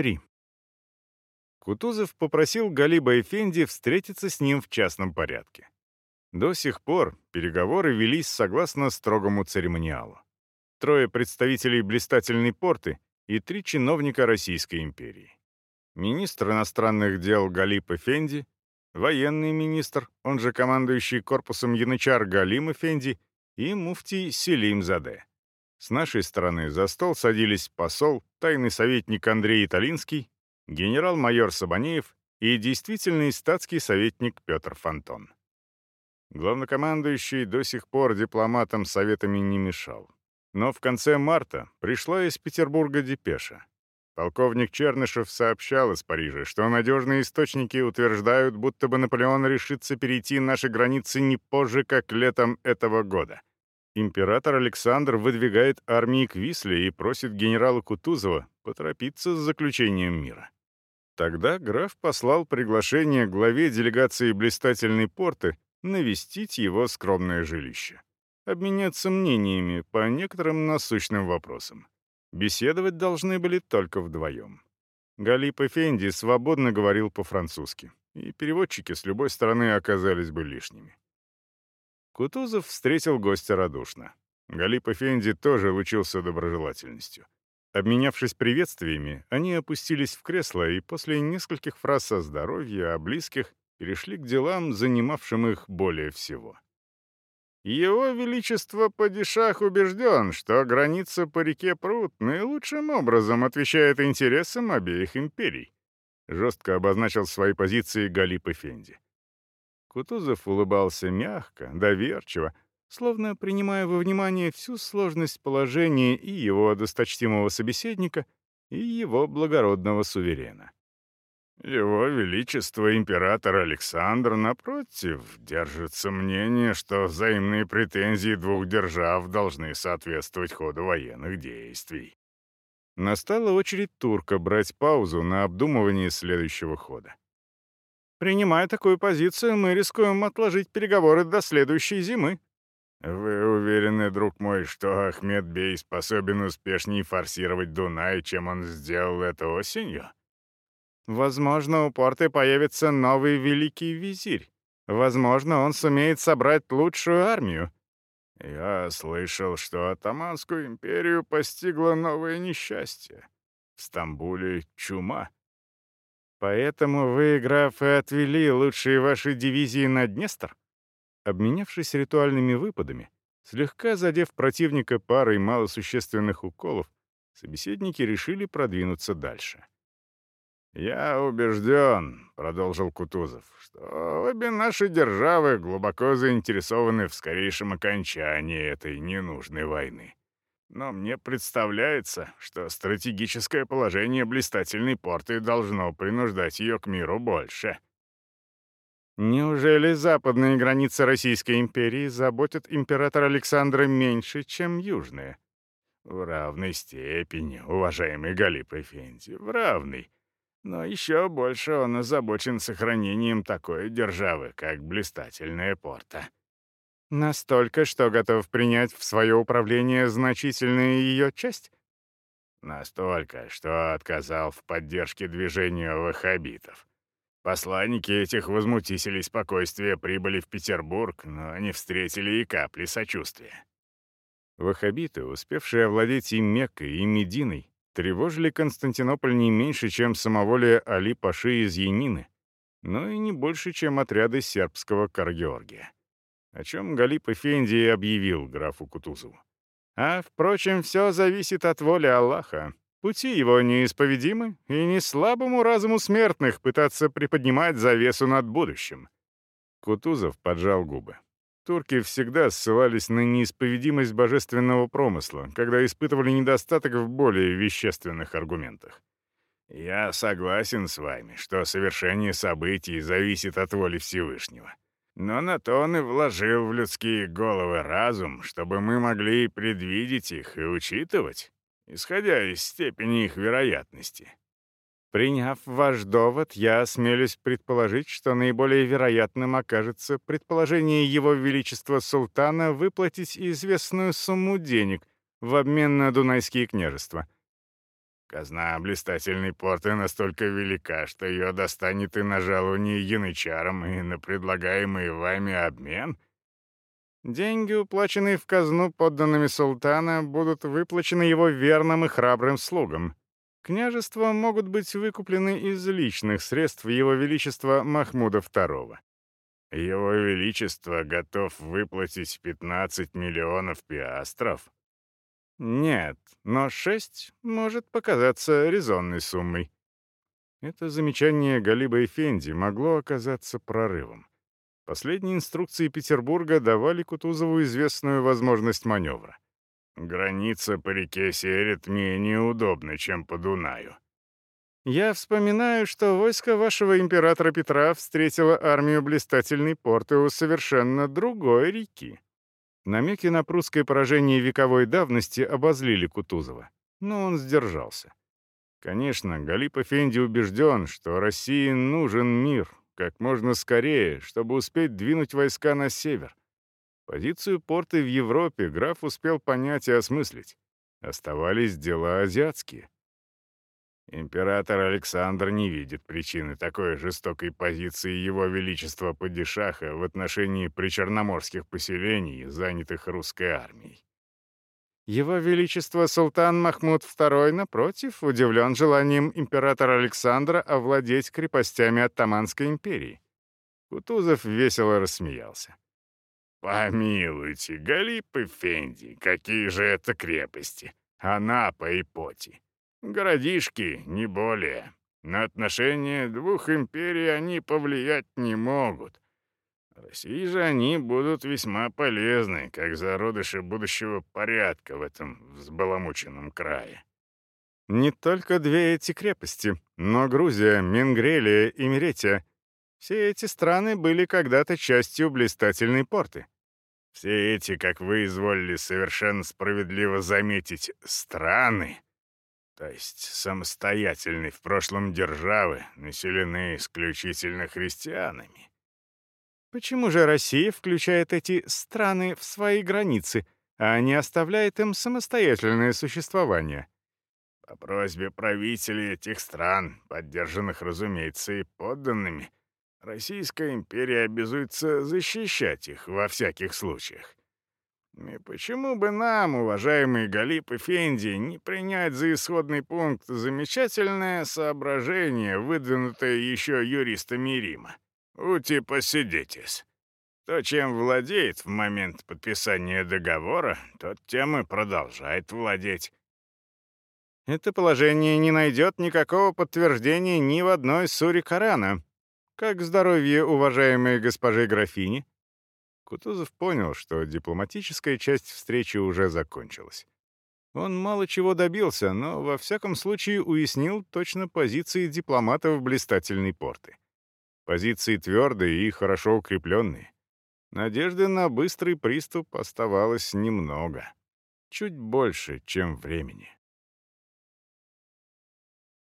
3. Кутузов попросил Галиба Эфенди встретиться с ним в частном порядке. До сих пор переговоры велись согласно строгому церемониалу. Трое представителей блистательной порты и три чиновника Российской империи. Министр иностранных дел Галип Эфенди, военный министр, он же командующий корпусом янычар Галим Эфенди и муфтий Селим Заде. С нашей стороны за стол садились посол, тайный советник Андрей Италинский, генерал-майор Сабанеев и действительный статский советник Петр Фонтон. Главнокомандующий до сих пор дипломатам советами не мешал. Но в конце марта пришла из Петербурга депеша. Полковник Чернышев сообщал из Парижа, что надежные источники утверждают, будто бы Наполеон решится перейти наши границы не позже, как летом этого года. Император Александр выдвигает армии к Висле и просит генерала Кутузова поторопиться с заключением мира. Тогда граф послал приглашение главе делегации блистательной порты навестить его скромное жилище. Обменяться мнениями по некоторым насущным вопросам. Беседовать должны были только вдвоем. Галип Эфенди свободно говорил по-французски, и переводчики с любой стороны оказались бы лишними. Кутузов встретил гостя радушно. Галип Эфенди тоже лучился доброжелательностью. Обменявшись приветствиями, они опустились в кресло и после нескольких фраз о здоровье, о близких, перешли к делам, занимавшим их более всего. Его Величество Падишах убежден, что граница по реке Прут наилучшим образом отвечает интересам обеих империй. Жестко обозначил свои позиции Галип Эфенди. Кутузов улыбался мягко, доверчиво, словно принимая во внимание всю сложность положения и его досточтимого собеседника, и его благородного суверена. Его Величество император Александр, напротив, держится мнение, что взаимные претензии двух держав должны соответствовать ходу военных действий. Настала очередь турка брать паузу на обдумывание следующего хода. Принимая такую позицию, мы рискуем отложить переговоры до следующей зимы. Вы уверены, друг мой, что Ахмед Бей способен успешнее форсировать Дунай, чем он сделал это осенью? Возможно, у порты появится новый великий визирь. Возможно, он сумеет собрать лучшую армию. Я слышал, что Атаманскую империю постигло новое несчастье. В Стамбуле чума. Поэтому вы, граф, и отвели лучшие ваши дивизии на Днестр? Обменявшись ритуальными выпадами, слегка задев противника парой малосущественных уколов, собеседники решили продвинуться дальше. «Я убежден», — продолжил Кутузов, «что обе наши державы глубоко заинтересованы в скорейшем окончании этой ненужной войны. Но мне представляется, что стратегическое положение блистательной порты должно принуждать ее к миру больше. Неужели западные границы Российской империи заботят императора Александра меньше, чем южные? В равной степени, уважаемый Галип Эфенди, в равной. Но еще больше он озабочен сохранением такой державы, как блистательная порта. Настолько, что готов принять в свое управление значительную ее часть? Настолько, что отказал в поддержке движения ваххабитов. Посланники этих возмутителей спокойствия прибыли в Петербург, но не встретили и капли сочувствия. Ваххабиты, успевшие овладеть и Меккой, и Мединой, тревожили Константинополь не меньше, чем самоволие Али-Паши из Янины, но и не больше, чем отряды сербского Каргеоргия о чем Галип Эфенди объявил графу Кутузову. А, впрочем, все зависит от воли Аллаха. Пути его неисповедимы, и не слабому разуму смертных пытаться приподнимать завесу над будущим. Кутузов поджал губы. Турки всегда ссылались на неисповедимость божественного промысла, когда испытывали недостаток в более вещественных аргументах. «Я согласен с вами, что совершение событий зависит от воли Всевышнего. Но на то он и вложил в людские головы разум, чтобы мы могли предвидеть их и учитывать, исходя из степени их вероятности. Приняв ваш довод, я осмелюсь предположить, что наиболее вероятным окажется предположение Его Величества Султана выплатить известную сумму денег в обмен на Дунайские княжества. Казна блистательной порты настолько велика, что ее достанет и на жалование янычарам, и на предлагаемый вами обмен. Деньги, уплаченные в казну подданными султана, будут выплачены его верным и храбрым слугам. Княжества могут быть выкуплены из личных средств Его Величества Махмуда II. Его Величество готов выплатить 15 миллионов пиастров. Нет, но шесть может показаться резонной суммой. Это замечание Галиба Эфенди могло оказаться прорывом. Последние инструкции Петербурга давали Кутузову известную возможность маневра. «Граница по реке Серет менее удобна, чем по Дунаю». «Я вспоминаю, что войско вашего императора Петра встретило армию блистательной у совершенно другой реки», Намеки на прусское поражение вековой давности обозлили Кутузова, но он сдержался. Конечно, Галип Эфенди убежден, что России нужен мир как можно скорее, чтобы успеть двинуть войска на север. Позицию порты в Европе граф успел понять и осмыслить. Оставались дела азиатские. Император Александр не видит причины такой жестокой позиции Его Величества Падишаха в отношении причерноморских поселений, занятых русской армией. Его Величество Султан Махмуд II, напротив, удивлен желанием императора Александра овладеть крепостями Оттаманской империи. Кутузов весело рассмеялся. «Помилуйте, Галип и Фенди, какие же это крепости! Анапа и Поти!» Городишки, не более. На отношения двух империй они повлиять не могут. России же они будут весьма полезны, как зародыши будущего порядка в этом взбаламученном крае. Не только две эти крепости, но Грузия, Менгрелия и Меретия. Все эти страны были когда-то частью блистательной порты. Все эти, как вы изволили совершенно справедливо заметить, страны то есть самостоятельной в прошлом державы, населены исключительно христианами. Почему же Россия включает эти страны в свои границы, а не оставляет им самостоятельное существование? По просьбе правителей этих стран, поддержанных, разумеется, и подданными, Российская империя обязуется защищать их во всяких случаях. И почему бы нам, уважаемый Галип Фенди, не принять за исходный пункт замечательное соображение, выдвинутое еще юристами Рима? Ути посидитесь. То, чем владеет в момент подписания договора, тот тем и продолжает владеть. Это положение не найдет никакого подтверждения ни в одной суре Корана. Как здоровье уважаемой госпожи графини? Кутузов понял, что дипломатическая часть встречи уже закончилась. Он мало чего добился, но во всяком случае уяснил точно позиции дипломатов блистательной порты. Позиции твердые и хорошо укрепленные. Надежды на быстрый приступ оставалось немного. Чуть больше, чем времени.